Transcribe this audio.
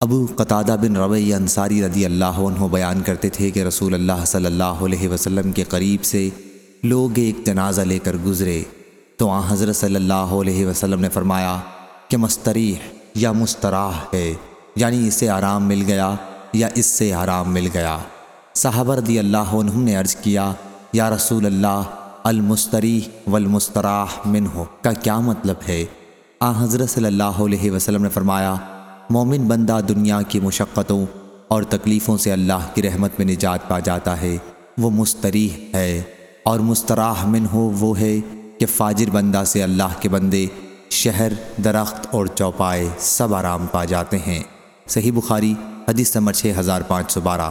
ابو قطادہ بن ربی انصاری رضی اللہ عنہ بیان کرتے تھے کہ رسول اللہ صلی اللہ علیہ وسلم کے قریب سے لوگ ایک جنازہ لے کر گزرے۔ تو آن حضرت صلی اللہ علیہ وسلم نے فرمایا کہ مستریح یا مستراح ہے یعنی اسے آرام مل گیا یا اس سے آرام مل گیا۔ صحابہ رضی اللہ عنہ نے عرض کیا، یا رسول اللہ، المستریح والمستراح منہ، کا کیا مطلب ہے؟ آ حضرت صلی اللہ علیہ وسلم نے فرمایا مومن بندہ دنیا کی مشقتوں اور تکلیفوں سے اللہ کی رحمت میں نجات پا جاتا ہے۔ وہ مستریح ہے اور مستراح من ہو وہ ہے کہ فاجر بندہ سے اللہ کے بندے شہر، درخت اور چوپائے سب آرام پا جاتے ہیں۔ صحیح بخاری، حدیث نمبر 6512